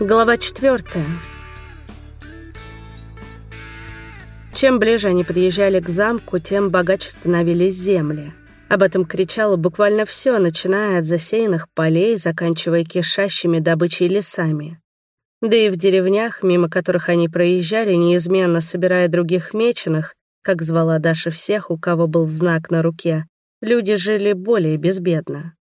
Глава четвертая. Чем ближе они подъезжали к замку, тем богаче становились земли. Об этом кричало буквально все, начиная от засеянных полей, заканчивая кишащими добычей лесами. Да и в деревнях, мимо которых они проезжали, неизменно собирая других меченых, как звала Даша всех, у кого был знак на руке, люди жили более безбедно.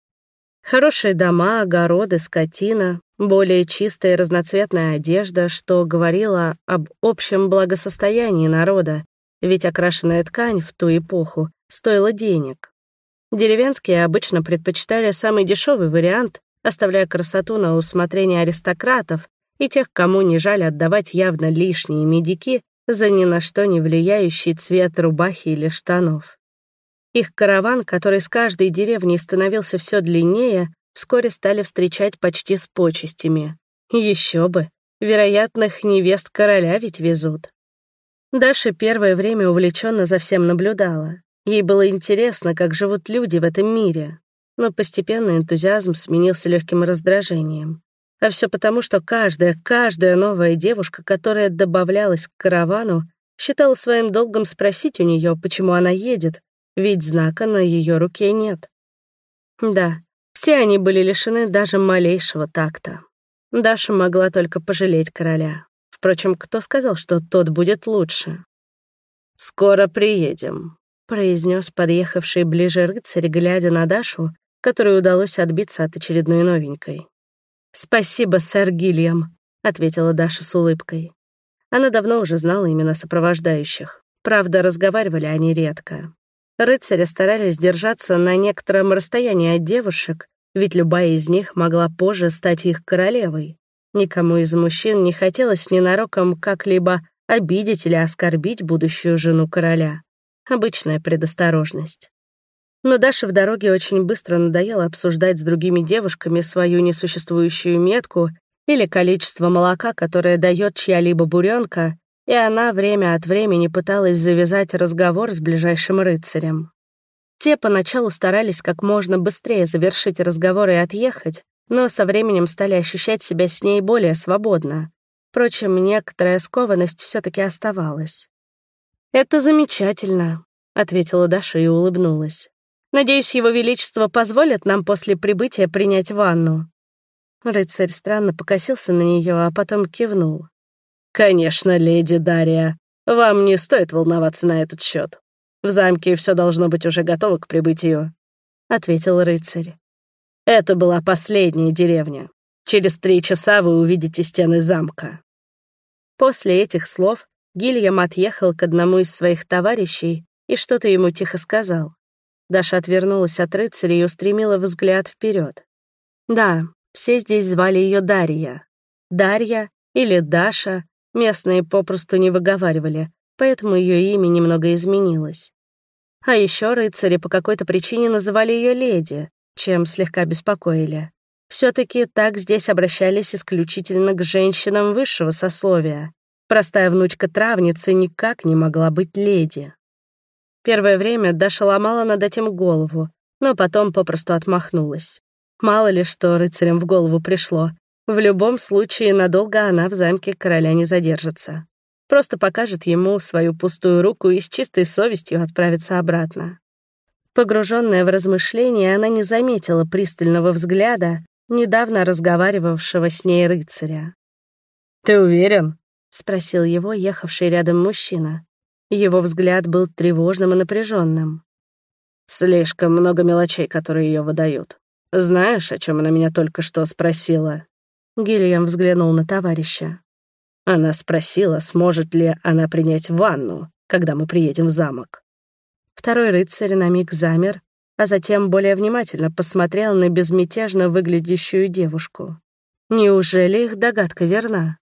Хорошие дома, огороды, скотина, более чистая и разноцветная одежда, что говорило об общем благосостоянии народа, ведь окрашенная ткань в ту эпоху стоила денег. Деревенские обычно предпочитали самый дешевый вариант, оставляя красоту на усмотрение аристократов и тех, кому не жаль отдавать явно лишние медики за ни на что не влияющий цвет рубахи или штанов. Их караван, который с каждой деревней становился все длиннее, вскоре стали встречать почти с почестями. Еще бы, вероятных невест короля ведь везут. Даша первое время увлеченно за всем наблюдала. Ей было интересно, как живут люди в этом мире. Но постепенно энтузиазм сменился легким раздражением. А все потому, что каждая, каждая новая девушка, которая добавлялась к каравану, считала своим долгом спросить у нее, почему она едет, ведь знака на ее руке нет. Да, все они были лишены даже малейшего такта. Даша могла только пожалеть короля. Впрочем, кто сказал, что тот будет лучше? «Скоро приедем», — произнес подъехавший ближе рыцарь, глядя на Дашу, которой удалось отбиться от очередной новенькой. «Спасибо, сэр Гильям», — ответила Даша с улыбкой. Она давно уже знала имена сопровождающих. Правда, разговаривали они редко. Рыцари старались держаться на некотором расстоянии от девушек, ведь любая из них могла позже стать их королевой. Никому из мужчин не хотелось ненароком как-либо обидеть или оскорбить будущую жену короля. Обычная предосторожность. Но Даше в дороге очень быстро надоело обсуждать с другими девушками свою несуществующую метку или количество молока, которое дает чья-либо буренка, и она время от времени пыталась завязать разговор с ближайшим рыцарем. Те поначалу старались как можно быстрее завершить разговор и отъехать, но со временем стали ощущать себя с ней более свободно. Впрочем, некоторая скованность все таки оставалась. «Это замечательно», — ответила Даша и улыбнулась. «Надеюсь, Его Величество позволит нам после прибытия принять ванну». Рыцарь странно покосился на нее, а потом кивнул. «Конечно, леди Дарья. Вам не стоит волноваться на этот счет. В замке все должно быть уже готово к прибытию», — ответил рыцарь. «Это была последняя деревня. Через три часа вы увидите стены замка». После этих слов Гильям отъехал к одному из своих товарищей и что-то ему тихо сказал. Даша отвернулась от рыцаря и устремила взгляд вперед. Да, все здесь звали ее Дарья. Дарья или Даша Местные попросту не выговаривали, поэтому ее имя немного изменилось. А еще рыцари по какой-то причине называли ее леди, чем слегка беспокоили. все таки так здесь обращались исключительно к женщинам высшего сословия. Простая внучка травницы никак не могла быть леди. Первое время Даша ломала над этим голову, но потом попросту отмахнулась. Мало ли что рыцарям в голову пришло, в любом случае, надолго она в замке короля не задержится. Просто покажет ему свою пустую руку и с чистой совестью отправится обратно. Погруженная в размышления, она не заметила пристального взгляда недавно разговаривавшего с ней рыцаря. «Ты уверен?» — спросил его ехавший рядом мужчина. Его взгляд был тревожным и напряженным. «Слишком много мелочей, которые ее выдают. Знаешь, о чем она меня только что спросила?» Гильям взглянул на товарища. Она спросила, сможет ли она принять ванну, когда мы приедем в замок. Второй рыцарь на миг замер, а затем более внимательно посмотрел на безмятежно выглядящую девушку. Неужели их догадка верна?